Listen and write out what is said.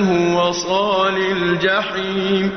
هو صال الجحيم.